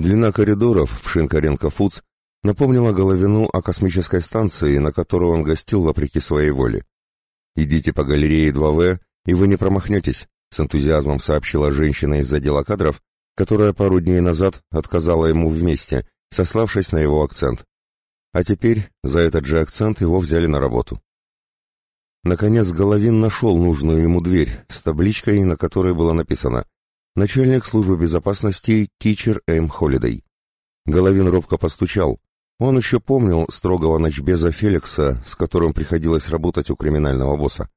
Длина коридоров в Шинкаренко Фудс напомнила Головину о космической станции, на которой он гостил вопреки своей воле. «Идите по галерее 2В, и вы не промахнетесь», — с энтузиазмом сообщила женщина из отдела кадров, которая пару дней назад отказала ему вместе, сославшись на его акцент. А теперь за этот же акцент его взяли на работу. Наконец Головин нашел нужную ему дверь с табличкой, на которой было написано «Начальник службы безопасности Тичер М. Холидей». Головин робко постучал. Он еще помнил строгого ночбеза Феликса, с которым приходилось работать у криминального босса.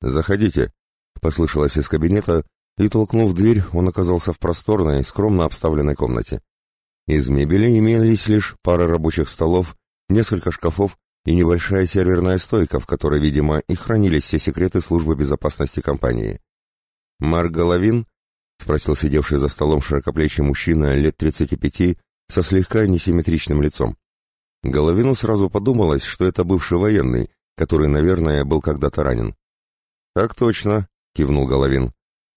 «Заходите», — послышалось из кабинета, и, толкнув дверь, он оказался в просторной, скромно обставленной комнате. Из мебели имелись лишь пара рабочих столов несколько шкафов и небольшая серверная стойка, в которой, видимо, и хранились все секреты службы безопасности компании. «Марк Головин?» — спросил сидевший за столом широкоплечий мужчина лет 35 со слегка несимметричным лицом. Головину сразу подумалось, что это бывший военный, который, наверное, был когда-то ранен. «Так точно», — кивнул Головин.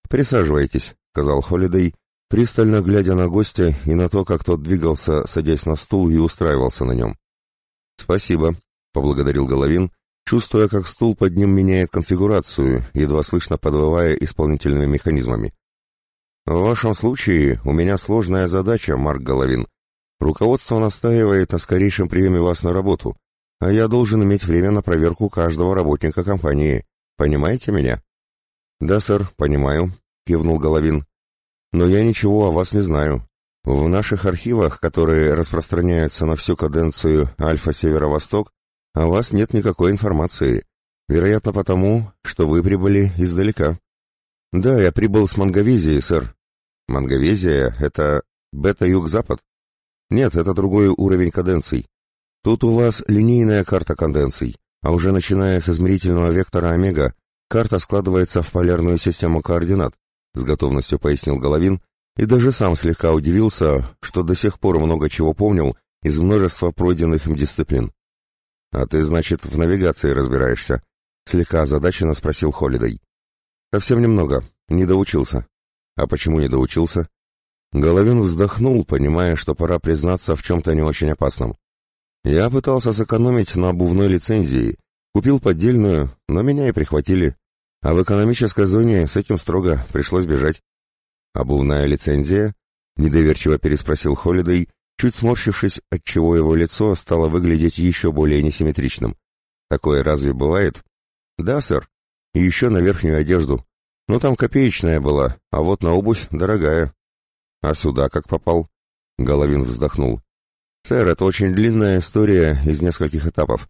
«Присаживайтесь», — сказал Холидей, пристально глядя на гостя и на то, как тот двигался, садясь на стул и устраивался на нем. «Спасибо», — поблагодарил Головин, чувствуя, как стул под ним меняет конфигурацию, едва слышно подвывая исполнительными механизмами. «В вашем случае у меня сложная задача, Марк Головин. Руководство настаивает на скорейшем приеме вас на работу, а я должен иметь время на проверку каждого работника компании. Понимаете меня?» «Да, сэр, понимаю», — кивнул Головин. «Но я ничего о вас не знаю. В наших архивах, которые распространяются на всю каденцию Альфа-Северо-Восток, о вас нет никакой информации. Вероятно, потому, что вы прибыли издалека. Да, я прибыл с Манговезии, сэр. Манговезия — это бета-юг-запад? Нет, это другой уровень каденций. Тут у вас линейная карта каденций, а уже начиная с измерительного вектора Омега, карта складывается в полярную систему координат, с готовностью пояснил Головин, и даже сам слегка удивился, что до сих пор много чего помнил из множества пройденных им дисциплин. «А ты, значит, в навигации разбираешься?» — слегка озадаченно спросил Холидей. «Совсем немного. Не доучился». «А почему не доучился?» Головин вздохнул, понимая, что пора признаться в чем-то не очень опасном. «Я пытался сэкономить на обувной лицензии, купил поддельную, но меня и прихватили. А в экономической зоне с этим строго пришлось бежать. «Обувная лицензия?» — недоверчиво переспросил Холидей, чуть сморщившись, отчего его лицо стало выглядеть еще более несимметричным. «Такое разве бывает?» «Да, сэр. И еще на верхнюю одежду. Ну, там копеечная была, а вот на обувь дорогая». «А сюда как попал?» Головин вздохнул. «Сэр, это очень длинная история из нескольких этапов.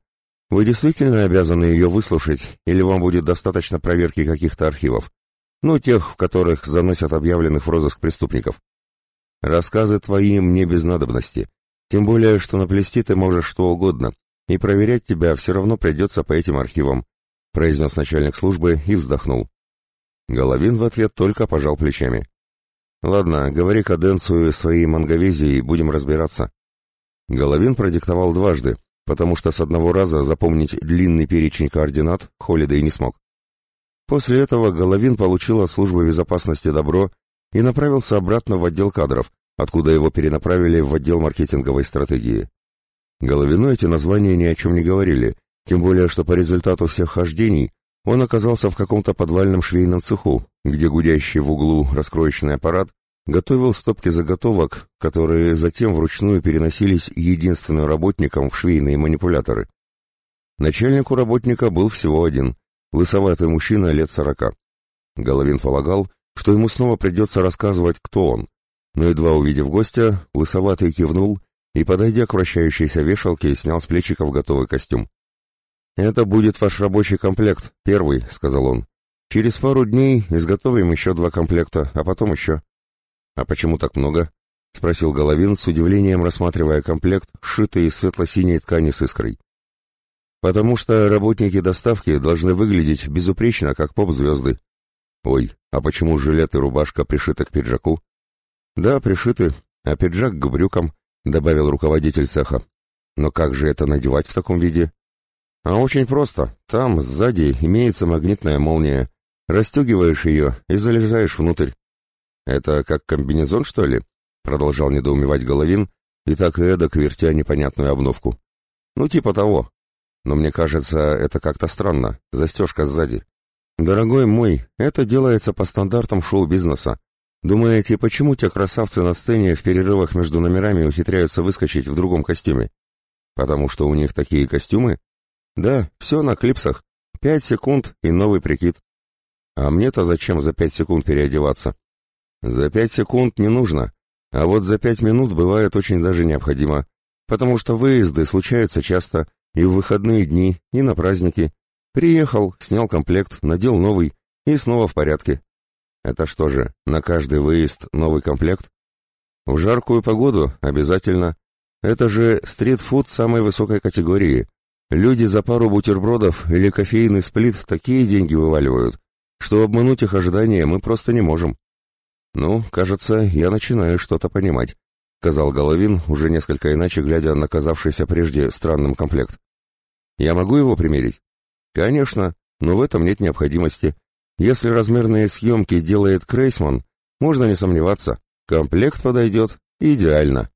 Вы действительно обязаны ее выслушать, или вам будет достаточно проверки каких-то архивов? Ну, тех, в которых заносят объявленных в розыск преступников. Рассказы твои мне без надобности. Тем более, что наплести ты можешь что угодно, и проверять тебя все равно придется по этим архивам», — произнес начальник службы и вздохнул. Головин в ответ только пожал плечами. «Ладно, говори каденцию своей манговезии, будем разбираться». Головин продиктовал дважды, потому что с одного раза запомнить длинный перечень координат Холидей не смог. После этого Головин получил от службы безопасности добро и направился обратно в отдел кадров, откуда его перенаправили в отдел маркетинговой стратегии. Головину эти названия ни о чем не говорили, тем более что по результату всех хождений он оказался в каком-то подвальном швейном цеху, где гудящий в углу раскроечный аппарат готовил стопки заготовок, которые затем вручную переносились единственным работником в швейные манипуляторы. Начальник у работника был всего один, лысоватый мужчина лет сорока. Головин полагал, что ему снова придется рассказывать, кто он, но едва увидев гостя, лысоватый кивнул и, подойдя к вращающейся вешалке, снял с плечиков готовый костюм. «Это будет ваш рабочий комплект, первый», — сказал он. «Через пару дней изготовим еще два комплекта, а потом еще». «А почему так много?» — спросил Головин с удивлением, рассматривая комплект, сшитый из светло-синей ткани с искрой. Потому что работники доставки должны выглядеть безупречно, как поп-звезды. Ой, а почему жилет и рубашка пришиты к пиджаку? Да, пришиты, а пиджак к брюкам, добавил руководитель цеха. Но как же это надевать в таком виде? А очень просто. Там, сзади, имеется магнитная молния. Расстегиваешь ее и залезаешь внутрь. Это как комбинезон, что ли? продолжал недоумевать Головин, и так и эдак вертя непонятную обновку. Ну, типа того. Но мне кажется, это как-то странно, застежка сзади. Дорогой мой, это делается по стандартам шоу-бизнеса. Думаете, почему те красавцы на сцене в перерывах между номерами ухитряются выскочить в другом костюме? Потому что у них такие костюмы? Да, все на клипсах. Пять секунд и новый прикид. А мне-то зачем за пять секунд переодеваться? За пять секунд не нужно, а вот за пять минут бывает очень даже необходимо, потому что выезды случаются часто и в выходные дни, и на праздники. Приехал, снял комплект, надел новый и снова в порядке. Это что же, на каждый выезд новый комплект? В жаркую погоду обязательно. Это же стритфуд самой высокой категории. Люди за пару бутербродов или кофейный сплит такие деньги вываливают, что обмануть их ожидания мы просто не можем. «Ну, кажется, я начинаю что-то понимать», — сказал Головин, уже несколько иначе глядя на казавшийся прежде странным комплект. «Я могу его примерить?» «Конечно, но в этом нет необходимости. Если размерные съемки делает Крейсман, можно не сомневаться, комплект подойдет идеально».